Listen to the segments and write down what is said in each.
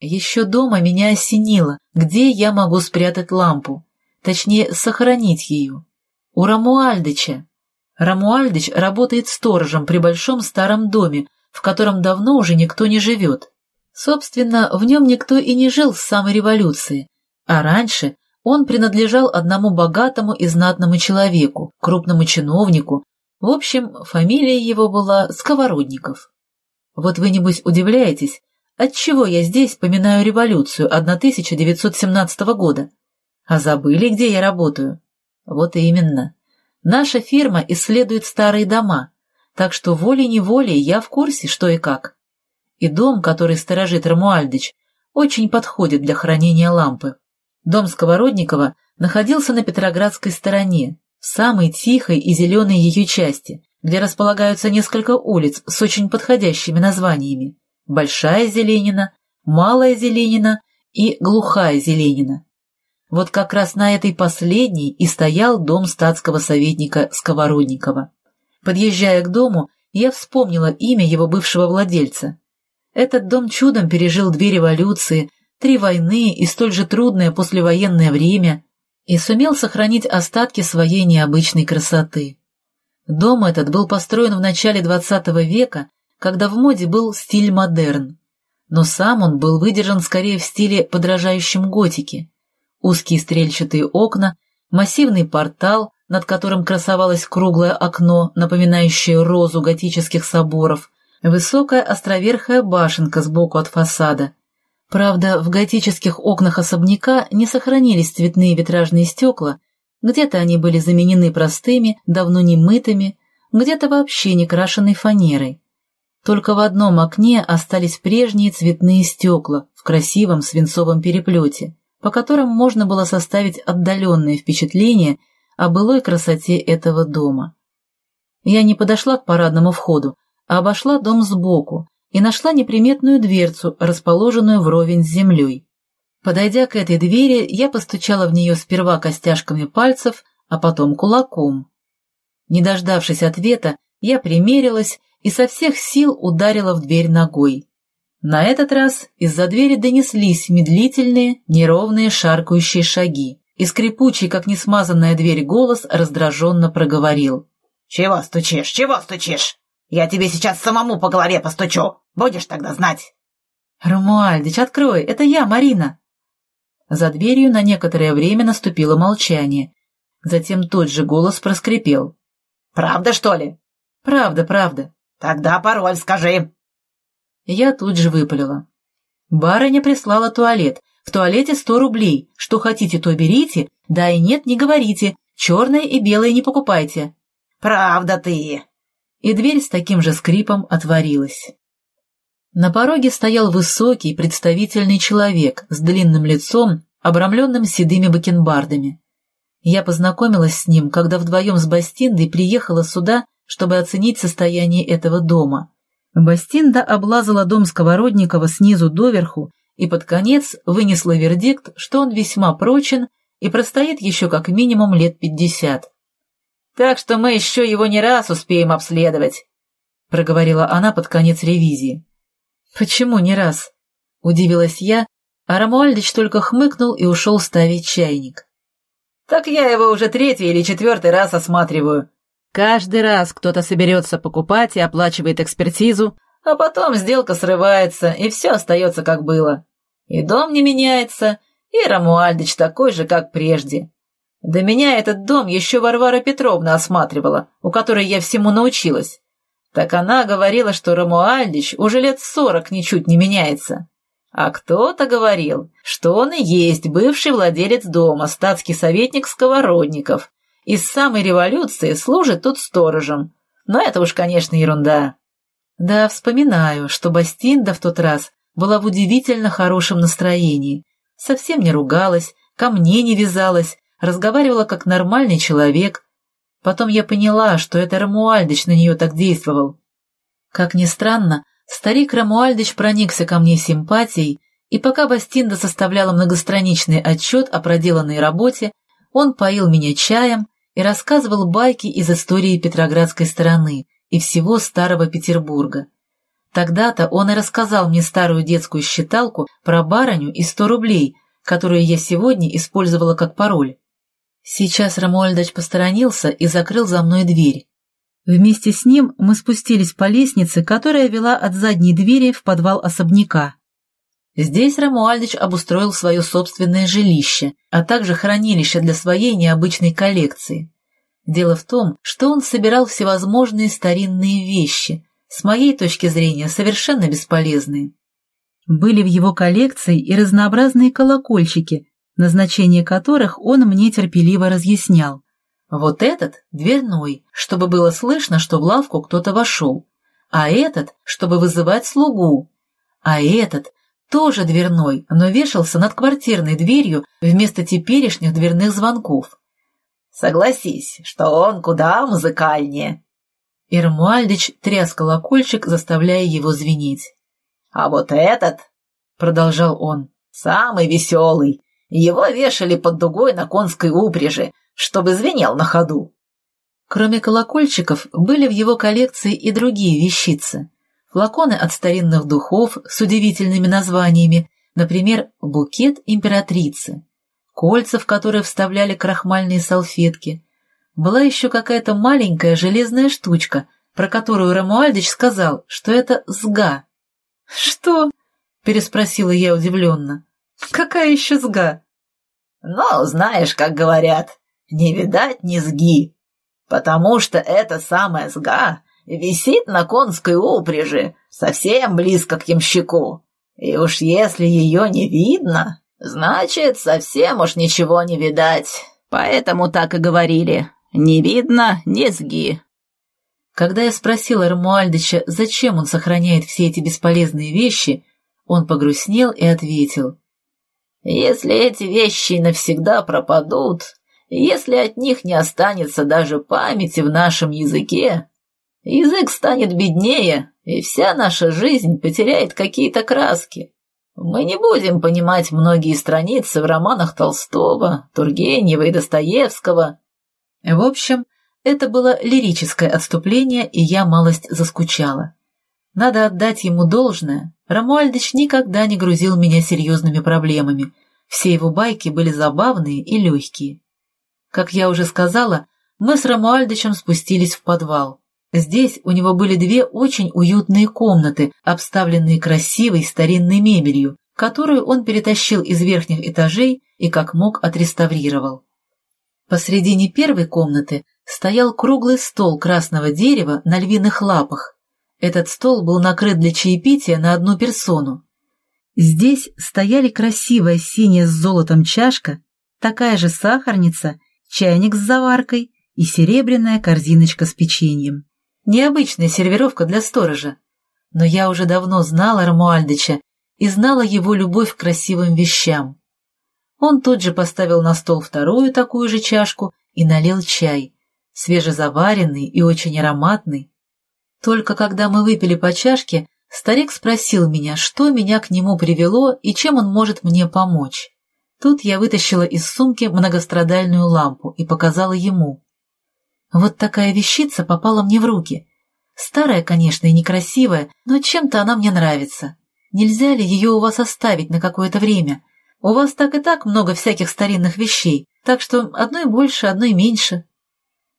Еще дома меня осенило, где я могу спрятать лампу, точнее, сохранить ее. У Рамуальдыча. Рамуальдыч работает сторожем при большом старом доме, в котором давно уже никто не живет. Собственно, в нем никто и не жил с самой революции, а раньше он принадлежал одному богатому и знатному человеку, крупному чиновнику, в общем, фамилия его была Сковородников. Вот вы, небось, удивляетесь, отчего я здесь поминаю революцию 1917 года? А забыли, где я работаю? Вот именно. Наша фирма исследует старые дома, так что волей-неволей я в курсе, что и как и дом, который сторожит Рамуальдыч, очень подходит для хранения лампы. Дом Сковородникова находился на Петроградской стороне, в самой тихой и зеленой ее части, где располагаются несколько улиц с очень подходящими названиями «Большая Зеленина», «Малая Зеленина» и «Глухая Зеленина». Вот как раз на этой последней и стоял дом статского советника Сковородникова. Подъезжая к дому, я вспомнила имя его бывшего владельца этот дом чудом пережил две революции, три войны и столь же трудное послевоенное время и сумел сохранить остатки своей необычной красоты. Дом этот был построен в начале XX века, когда в моде был стиль модерн, но сам он был выдержан скорее в стиле, подражающем готике. Узкие стрельчатые окна, массивный портал, над которым красовалось круглое окно, напоминающее розу готических соборов, Высокая островерхая башенка сбоку от фасада. Правда, в готических окнах особняка не сохранились цветные витражные стекла, где-то они были заменены простыми, давно не мытыми, где-то вообще не крашенной фанерой. Только в одном окне остались прежние цветные стекла в красивом свинцовом переплете, по которым можно было составить отдаленное впечатление о былой красоте этого дома. Я не подошла к парадному входу, а обошла дом сбоку и нашла неприметную дверцу, расположенную вровень с землей. Подойдя к этой двери, я постучала в нее сперва костяшками пальцев, а потом кулаком. Не дождавшись ответа, я примерилась и со всех сил ударила в дверь ногой. На этот раз из-за двери донеслись медлительные, неровные шаркающие шаги, и скрипучий, как несмазанная дверь, голос раздраженно проговорил. «Чего стучишь? Чего стучишь? Я тебе сейчас самому по голове постучу. Будешь тогда знать. Ромуальдыч, открой, это я, Марина. За дверью на некоторое время наступило молчание. Затем тот же голос проскрипел. Правда, что ли? Правда, правда. Тогда пароль скажи. Я тут же выпалила. Барыня прислала туалет. В туалете сто рублей. Что хотите, то берите. Да и нет, не говорите. Черное и белое не покупайте. Правда ты и дверь с таким же скрипом отворилась. На пороге стоял высокий, представительный человек с длинным лицом, обрамленным седыми бакенбардами. Я познакомилась с ним, когда вдвоем с Бастиндой приехала сюда, чтобы оценить состояние этого дома. Бастинда облазала дом Сковородникова снизу доверху и под конец вынесла вердикт, что он весьма прочен и простоит еще как минимум лет пятьдесят. Так что мы еще его не раз успеем обследовать», — проговорила она под конец ревизии. «Почему не раз?» — удивилась я, а Рамуальдич только хмыкнул и ушел ставить чайник. «Так я его уже третий или четвертый раз осматриваю. Каждый раз кто-то соберется покупать и оплачивает экспертизу, а потом сделка срывается, и все остается как было. И дом не меняется, и Рамуальдич такой же, как прежде. До меня этот дом еще Варвара Петровна осматривала, у которой я всему научилась. Так она говорила, что Рамуальдич уже лет сорок ничуть не меняется. А кто-то говорил, что он и есть бывший владелец дома, статский советник Сковородников, и с самой революции служит тут сторожем. Но это уж, конечно, ерунда. Да, вспоминаю, что Бастинда в тот раз была в удивительно хорошем настроении, совсем не ругалась, ко мне не вязалась, разговаривала как нормальный человек. Потом я поняла, что это Рамуальдыч на нее так действовал. Как ни странно, старик Рамуальдыч проникся ко мне симпатией, и пока Бастинда составляла многостраничный отчет о проделанной работе, он поил меня чаем и рассказывал байки из истории Петроградской стороны и всего Старого Петербурга. Тогда-то он и рассказал мне старую детскую считалку про барыню и сто рублей, которую я сегодня использовала как пароль. Сейчас Рамуальдач посторонился и закрыл за мной дверь. Вместе с ним мы спустились по лестнице, которая вела от задней двери в подвал особняка. Здесь Рамуальдыч обустроил свое собственное жилище, а также хранилище для своей необычной коллекции. Дело в том, что он собирал всевозможные старинные вещи, с моей точки зрения совершенно бесполезные. Были в его коллекции и разнообразные колокольчики, назначение которых он мне терпеливо разъяснял. Вот этот — дверной, чтобы было слышно, что в лавку кто-то вошел, а этот — чтобы вызывать слугу, а этот — тоже дверной, но вешался над квартирной дверью вместо теперешних дверных звонков. Согласись, что он куда музыкальнее. Ирмуальдич тряс колокольчик, заставляя его звенеть. «А вот этот, — продолжал он, — самый веселый, его вешали под дугой на конской упряжи, чтобы звенел на ходу. Кроме колокольчиков, были в его коллекции и другие вещицы. Флаконы от старинных духов с удивительными названиями, например, букет императрицы, кольца, в которые вставляли крахмальные салфетки. Была еще какая-то маленькая железная штучка, про которую Рамуальдич сказал, что это сга. «Что?» — переспросила я удивленно. Какая еще сга? Ну, знаешь, как говорят, не видать низги, потому что эта самая сга висит на конской упряжи, совсем близко к ямщику. И уж если ее не видно, значит, совсем уж ничего не видать. Поэтому так и говорили. Не видно низги. Когда я спросила Рамуальдыча, зачем он сохраняет все эти бесполезные вещи, он погрустнел и ответил. Если эти вещи навсегда пропадут, если от них не останется даже памяти в нашем языке, язык станет беднее, и вся наша жизнь потеряет какие-то краски. Мы не будем понимать многие страницы в романах Толстого, Тургенева и Достоевского. В общем, это было лирическое отступление, и я малость заскучала. Надо отдать ему должное. Рамуальдыч никогда не грузил меня серьезными проблемами. Все его байки были забавные и легкие. Как я уже сказала, мы с Рамуальдычем спустились в подвал. Здесь у него были две очень уютные комнаты, обставленные красивой старинной мебелью, которую он перетащил из верхних этажей и как мог отреставрировал. Посредине первой комнаты стоял круглый стол красного дерева на львиных лапах, этот стол был накрыт для чаепития на одну персону. Здесь стояли красивая синяя с золотом чашка, такая же сахарница, чайник с заваркой и серебряная корзиночка с печеньем. Необычная сервировка для сторожа. Но я уже давно знала Рамуальдыча и знала его любовь к красивым вещам. Он тут же поставил на стол вторую такую же чашку и налил чай, свежезаваренный и очень ароматный, только когда мы выпили по чашке, старик спросил меня, что меня к нему привело и чем он может мне помочь. Тут я вытащила из сумки многострадальную лампу и показала ему. Вот такая вещица попала мне в руки. Старая, конечно, и некрасивая, но чем-то она мне нравится. Нельзя ли ее у вас оставить на какое-то время? У вас так и так много всяких старинных вещей, так что одной больше, одной меньше.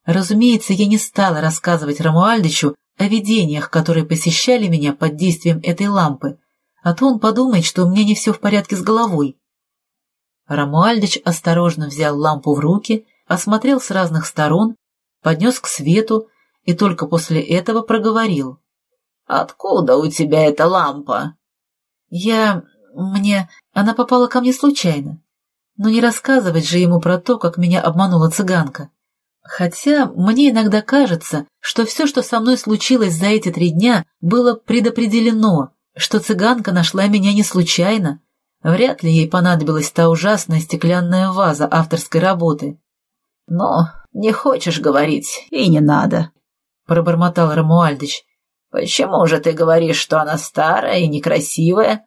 Разумеется, я не стала рассказывать Рамуальдичу о видениях, которые посещали меня под действием этой лампы, а то он подумает, что у меня не все в порядке с головой. Рамуальдыч осторожно взял лампу в руки, осмотрел с разных сторон, поднес к свету и только после этого проговорил. «Откуда у тебя эта лампа?» «Я... мне... она попала ко мне случайно. Но не рассказывать же ему про то, как меня обманула цыганка. Хотя мне иногда кажется, что все, что со мной случилось за эти три дня, было предопределено, что цыганка нашла меня не случайно. Вряд ли ей понадобилась та ужасная стеклянная ваза авторской работы. «Но не хочешь говорить, и не надо», — пробормотал Рамуальдыч. «Почему же ты говоришь, что она старая и некрасивая?»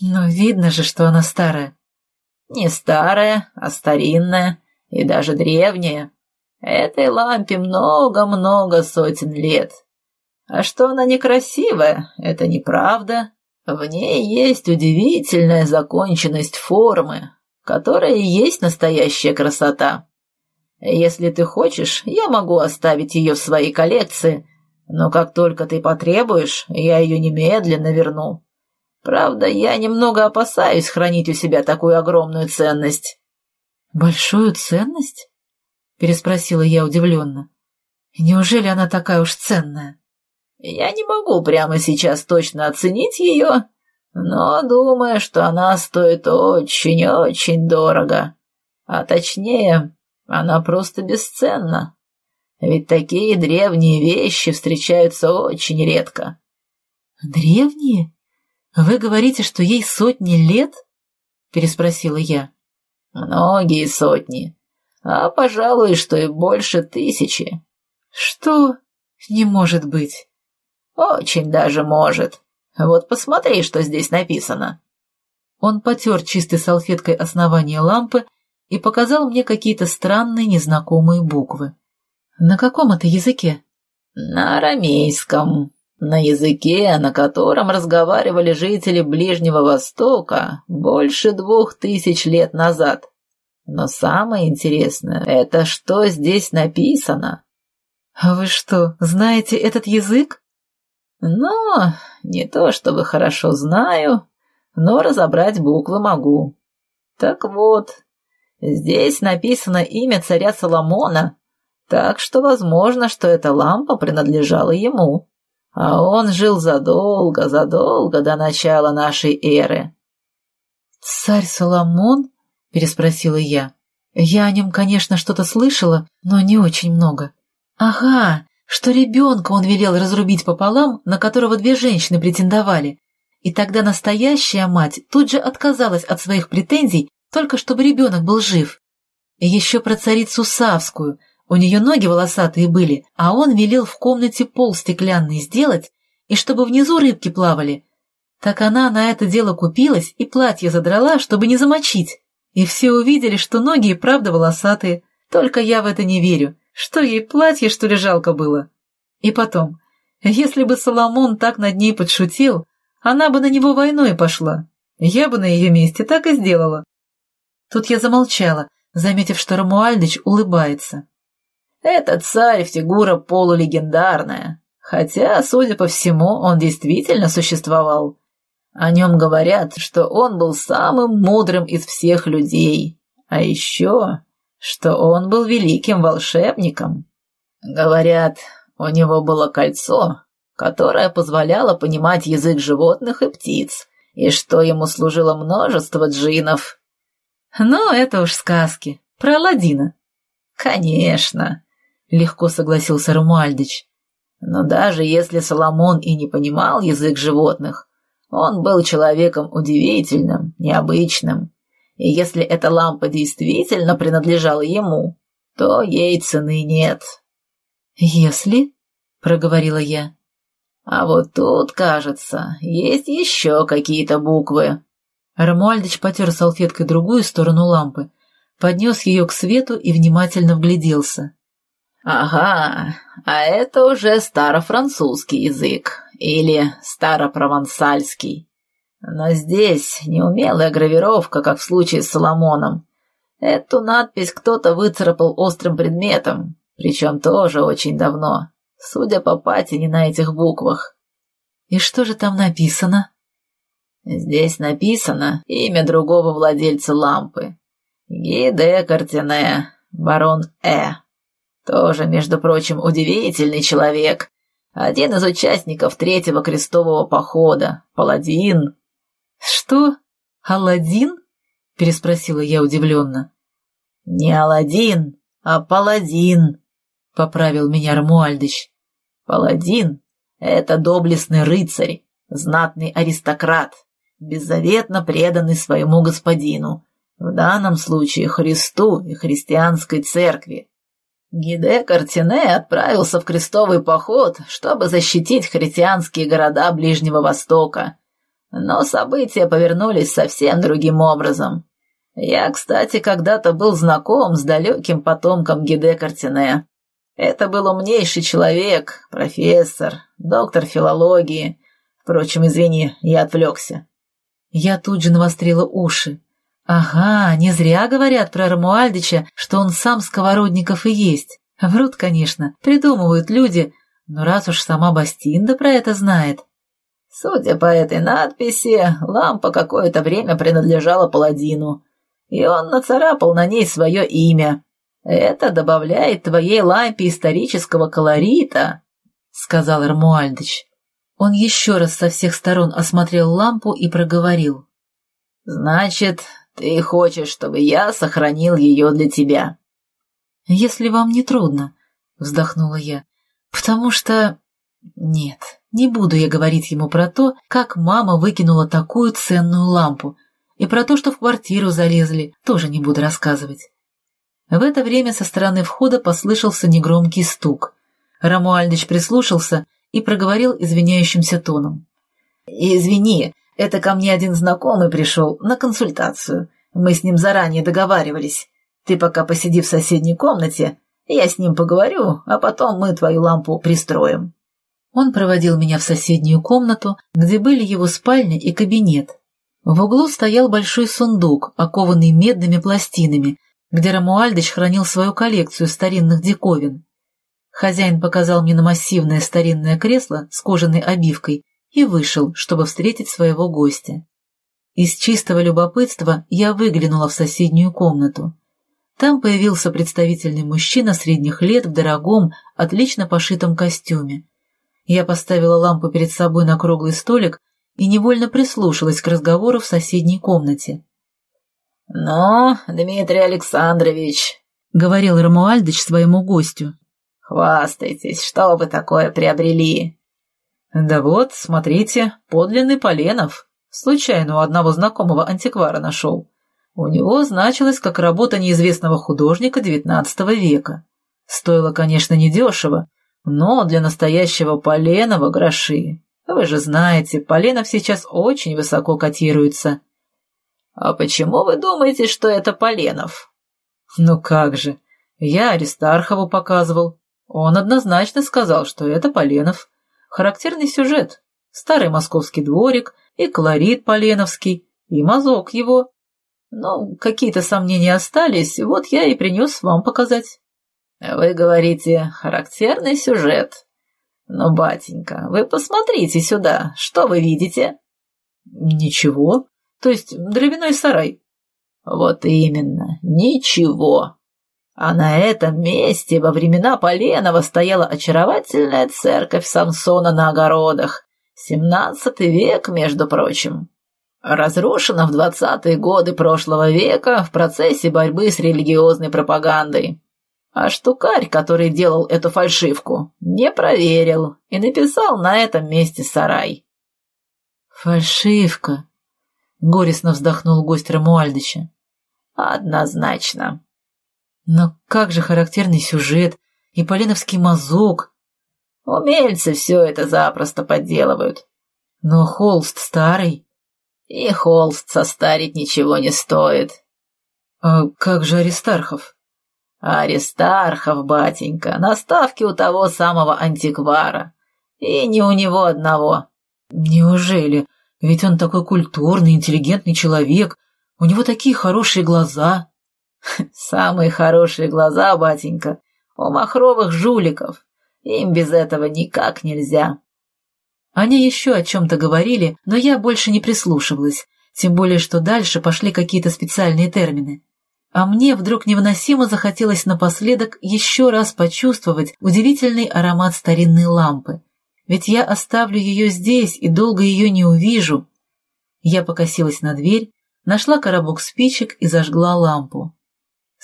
«Ну, видно же, что она старая». «Не старая, а старинная и даже древняя», Этой лампе много-много сотен лет. А что она некрасивая, это неправда. В ней есть удивительная законченность формы, которая и есть настоящая красота. Если ты хочешь, я могу оставить ее в своей коллекции, но как только ты потребуешь, я ее немедленно верну. Правда, я немного опасаюсь хранить у себя такую огромную ценность». «Большую ценность?» — переспросила я удивленно. «Неужели она такая уж ценная?» «Я не могу прямо сейчас точно оценить ее, но думаю, что она стоит очень-очень дорого. А точнее, она просто бесценна. Ведь такие древние вещи встречаются очень редко». «Древние? Вы говорите, что ей сотни лет?» — переспросила я. «Многие сотни, а, пожалуй, что и больше тысячи». «Что? Не может быть». «Очень даже может. Вот посмотри, что здесь написано». Он потер чистой салфеткой основание лампы и показал мне какие-то странные незнакомые буквы. «На каком это языке?» «На арамейском», на языке, на котором разговаривали жители Ближнего Востока больше двух тысяч лет назад. Но самое интересное — это что здесь написано. «А вы что, знаете этот язык?» «Ну, не то чтобы хорошо знаю, но разобрать буквы могу. Так вот, здесь написано имя царя Соломона, так что возможно, что эта лампа принадлежала ему» а он жил задолго, задолго до начала нашей эры. «Царь Соломон?» — переспросила я. «Я о нем, конечно, что-то слышала, но не очень много». «Ага, что ребенка он велел разрубить пополам, на которого две женщины претендовали. И тогда настоящая мать тут же отказалась от своих претензий, только чтобы ребенок был жив. И еще про царицу Савскую — у нее ноги волосатые были, а он велел в комнате пол стеклянный сделать, и чтобы внизу рыбки плавали. Так она на это дело купилась и платье задрала, чтобы не замочить. И все увидели, что ноги и правда волосатые. Только я в это не верю. Что ей платье, что ли, жалко было? И потом, если бы Соломон так над ней подшутил, она бы на него войной пошла. Я бы на ее месте так и сделала. Тут я замолчала, заметив, что Рамуальдыч улыбается. Этот царь фигура полулегендарная, хотя, судя по всему, он действительно существовал. О нем говорят, что он был самым мудрым из всех людей, а еще, что он был великим волшебником. Говорят, у него было кольцо, которое позволяло понимать язык животных и птиц, и что ему служило множество джинов. Но это уж сказки. Про Аладдина. Конечно легко согласился Рамуальдыч. Но даже если Соломон и не понимал язык животных, он был человеком удивительным, необычным. И если эта лампа действительно принадлежала ему, то ей цены нет. «Если?» — проговорила я. «А вот тут, кажется, есть еще какие-то буквы». Рамуальдыч потер салфеткой другую сторону лампы, поднес ее к свету и внимательно вгляделся. «Ага, а это уже старофранцузский язык или старопровансальский. Но здесь неумелая гравировка, как в случае с Соломоном. Эту надпись кто-то выцарапал острым предметом, причем тоже очень давно, судя по патине на этих буквах. И что же там написано? Здесь написано имя другого владельца лампы. Гиде Картине, барон Э. Тоже, между прочим, удивительный человек. Один из участников третьего крестового похода. Паладин. Что? Аладдин? Переспросила я удивленно. Не Аладдин, а Паладин, поправил меня Рамуальдыч. Паладин — это доблестный рыцарь, знатный аристократ, беззаветно преданный своему господину, в данном случае Христу и христианской церкви. Гиде Картине отправился в крестовый поход, чтобы защитить христианские города Ближнего Востока. Но события повернулись совсем другим образом. Я, кстати, когда-то был знаком с далеким потомком Гиде Картине. Это был умнейший человек, профессор, доктор филологии. Впрочем, извини, я отвлекся. Я тут же навострила уши. Ага, не зря говорят про Рамуальдича, что он сам сковородников и есть. Врут, конечно, придумывают люди, но раз уж сама Бастинда про это знает. Судя по этой надписи, лампа какое-то время принадлежала паладину, и он нацарапал на ней свое имя. Это добавляет твоей лампе исторического колорита, — сказал Рамуальдыч. Он еще раз со всех сторон осмотрел лампу и проговорил. «Значит, ты хочешь, чтобы я сохранил ее для тебя?» «Если вам не трудно», — вздохнула я, — «потому что...» «Нет, не буду я говорить ему про то, как мама выкинула такую ценную лампу, и про то, что в квартиру залезли, тоже не буду рассказывать». В это время со стороны входа послышался негромкий стук. Рамуальдыч прислушался и проговорил извиняющимся тоном. «Извини, это ко мне один знакомый пришел на консультацию. Мы с ним заранее договаривались. Ты пока посиди в соседней комнате, я с ним поговорю, а потом мы твою лампу пристроим». Он проводил меня в соседнюю комнату, где были его спальня и кабинет. В углу стоял большой сундук, окованный медными пластинами, где Рамуальдыч хранил свою коллекцию старинных диковин. Хозяин показал мне на массивное старинное кресло с кожаной обивкой и вышел, чтобы встретить своего гостя. Из чистого любопытства я выглянула в соседнюю комнату. Там появился представительный мужчина средних лет в дорогом, отлично пошитом костюме. Я поставила лампу перед собой на круглый столик и невольно прислушалась к разговору в соседней комнате. «Ну, Дмитрий Александрович», — говорил Рамуальдыч своему гостю, — «хвастайтесь, что вы такое приобрели?» «Да вот, смотрите, подлинный Поленов. Случайно у одного знакомого антиквара нашел. У него значилось как работа неизвестного художника XIX века. Стоило, конечно, недешево, но для настоящего Поленова гроши. Вы же знаете, Поленов сейчас очень высоко котируется». «А почему вы думаете, что это Поленов?» «Ну как же, я Аристархову показывал. Он однозначно сказал, что это Поленов». Характерный сюжет. Старый московский дворик, и колорит поленовский, и мазок его. Но какие-то сомнения остались, вот я и принес вам показать. Вы говорите, характерный сюжет. Но, батенька, вы посмотрите сюда, что вы видите? Ничего, то есть дровяной сарай. Вот именно, ничего. А на этом месте во времена Поленова стояла очаровательная церковь Самсона на огородах. Семнадцатый век, между прочим. Разрушена в двадцатые годы прошлого века в процессе борьбы с религиозной пропагандой. А штукарь, который делал эту фальшивку, не проверил и написал на этом месте сарай. «Фальшивка», — горестно вздохнул гость Рамуальдыча. «Однозначно», но как же характерный сюжет и полиновский мазок. Умельцы все это запросто подделывают. Но холст старый. И холст состарить ничего не стоит. А как же Аристархов? Аристархов, батенька, на ставке у того самого антиквара. И не у него одного. Неужели? Ведь он такой культурный, интеллигентный человек. У него такие хорошие глаза. Самые хорошие глаза, батенька, у махровых жуликов. Им без этого никак нельзя. Они еще о чем-то говорили, но я больше не прислушивалась, тем более, что дальше пошли какие-то специальные термины. А мне вдруг невыносимо захотелось напоследок еще раз почувствовать удивительный аромат старинной лампы. Ведь я оставлю ее здесь и долго ее не увижу. Я покосилась на дверь, нашла коробок спичек и зажгла лампу.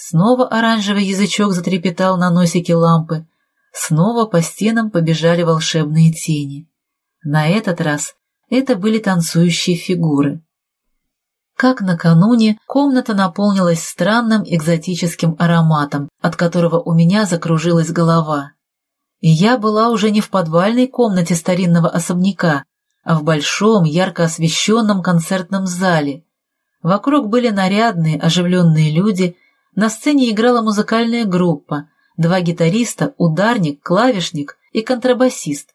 Снова оранжевый язычок затрепетал на носике лампы. Снова по стенам побежали волшебные тени. На этот раз это были танцующие фигуры. Как накануне, комната наполнилась странным экзотическим ароматом, от которого у меня закружилась голова. И я была уже не в подвальной комнате старинного особняка, а в большом, ярко освещенном концертном зале. Вокруг были нарядные, оживленные люди — на сцене играла музыкальная группа, два гитариста, ударник, клавишник и контрабасист.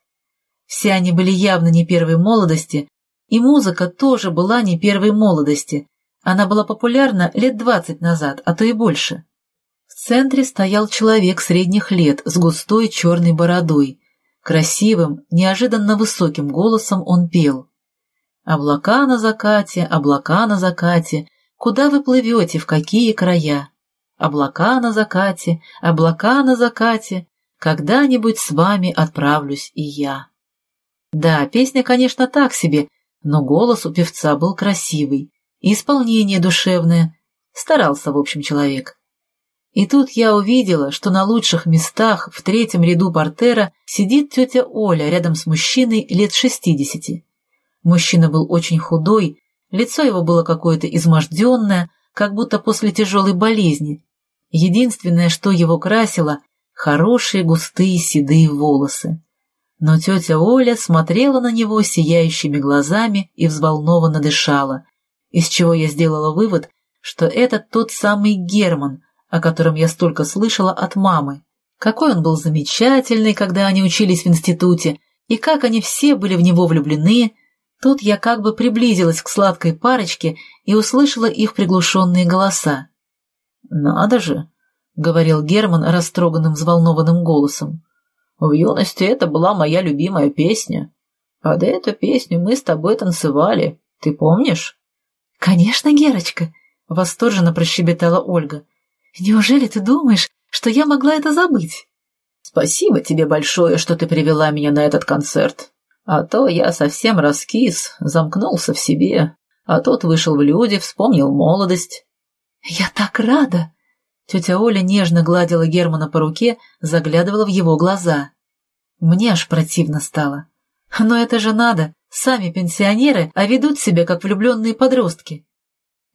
Все они были явно не первой молодости, и музыка тоже была не первой молодости. Она была популярна лет двадцать назад, а то и больше. В центре стоял человек средних лет с густой черной бородой. Красивым, неожиданно высоким голосом он пел. «Облака на закате, облака на закате, куда вы плывете, в какие края? Облака на закате, облака на закате, когда-нибудь с вами отправлюсь и я». Да, песня, конечно, так себе, но голос у певца был красивый, и исполнение душевное. Старался, в общем, человек. И тут я увидела, что на лучших местах в третьем ряду портера сидит тетя Оля рядом с мужчиной лет шестидесяти. Мужчина был очень худой, лицо его было какое-то изможденное, как будто после тяжелой болезни. Единственное, что его красило — хорошие густые седые волосы. Но тетя Оля смотрела на него сияющими глазами и взволнованно дышала, из чего я сделала вывод, что это тот самый Герман, о котором я столько слышала от мамы. Какой он был замечательный, когда они учились в институте, и как они все были в него влюблены. Тут я как бы приблизилась к сладкой парочке и услышала их приглушенные голоса. «Надо же!» — говорил Герман растроганным взволнованным голосом. В юности это была моя любимая песня. Под эту песню мы с тобой танцевали. Ты помнишь? Конечно, Герочка, восторженно прощебетала Ольга. Неужели ты думаешь, что я могла это забыть? Спасибо тебе большое, что ты привела меня на этот концерт. А то я совсем раскис, замкнулся в себе, а тут вышел в люди, вспомнил молодость. Я так рада! Тетя Оля нежно гладила Германа по руке, заглядывала в его глаза. Мне аж противно стало. Но это же надо, сами пенсионеры, а ведут себя как влюбленные подростки.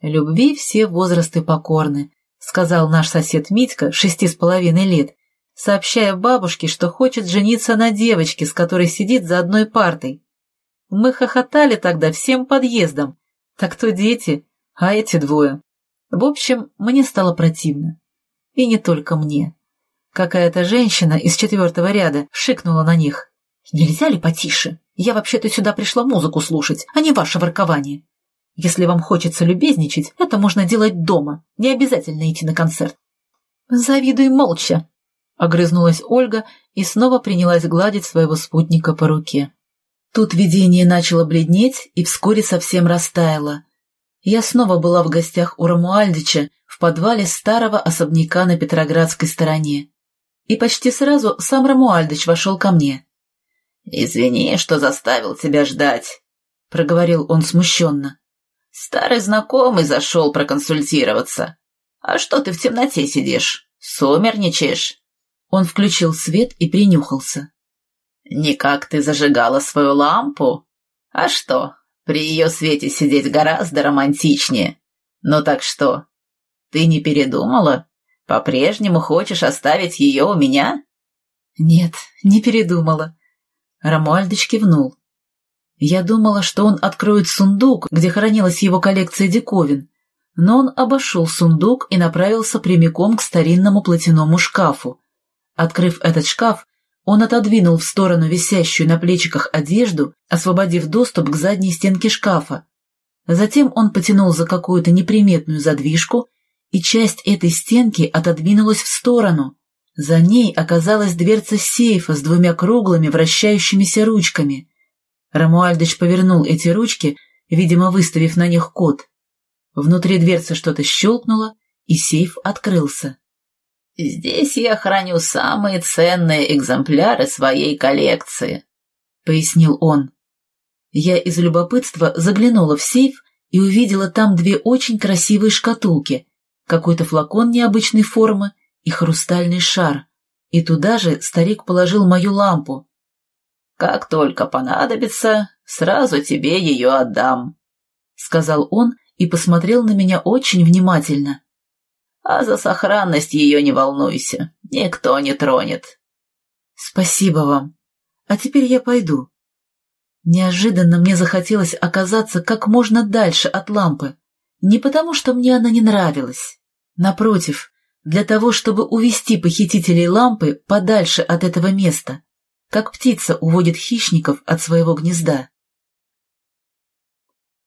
Любви все возрасты покорны, сказал наш сосед Митька, шести с половиной лет, сообщая бабушке, что хочет жениться на девочке, с которой сидит за одной партой. Мы хохотали тогда всем подъездом. Так то дети, а эти двое. В общем, мне стало противно. И не только мне. Какая-то женщина из четвертого ряда шикнула на них. «Нельзя ли потише? Я вообще-то сюда пришла музыку слушать, а не ваше воркование. Если вам хочется любезничать, это можно делать дома, не обязательно идти на концерт». «Завидуй молча», — огрызнулась Ольга и снова принялась гладить своего спутника по руке. Тут видение начало бледнеть и вскоре совсем растаяло. Я снова была в гостях у Рамуальдича в подвале старого особняка на Петроградской стороне и почти сразу сам Рамуальдыч вошел ко мне. «Извини, что заставил тебя ждать», — проговорил он смущенно. «Старый знакомый зашел проконсультироваться. А что ты в темноте сидишь? Сумерничаешь?» Он включил свет и принюхался. «Никак ты зажигала свою лампу? А что, при ее свете сидеть гораздо романтичнее. Ну так что, ты не передумала?» По-прежнему хочешь оставить ее у меня? Нет, не передумала. Рамуальдыч кивнул. Я думала, что он откроет сундук, где хранилась его коллекция диковин, но он обошел сундук и направился прямиком к старинному платяному шкафу. Открыв этот шкаф, он отодвинул в сторону висящую на плечиках одежду, освободив доступ к задней стенке шкафа. Затем он потянул за какую-то неприметную задвижку и часть этой стенки отодвинулась в сторону. За ней оказалась дверца сейфа с двумя круглыми вращающимися ручками. Рамуальдыч повернул эти ручки, видимо, выставив на них код. Внутри дверцы что-то щелкнуло, и сейф открылся. «Здесь я храню самые ценные экземпляры своей коллекции», — пояснил он. Я из любопытства заглянула в сейф и увидела там две очень красивые шкатулки, какой-то флакон необычной формы и хрустальный шар. И туда же старик положил мою лампу. «Как только понадобится, сразу тебе ее отдам», — сказал он и посмотрел на меня очень внимательно. «А за сохранность ее не волнуйся, никто не тронет». «Спасибо вам. А теперь я пойду». Неожиданно мне захотелось оказаться как можно дальше от лампы. Не потому, что мне она не нравилась. Напротив, для того, чтобы увести похитителей лампы подальше от этого места, как птица уводит хищников от своего гнезда.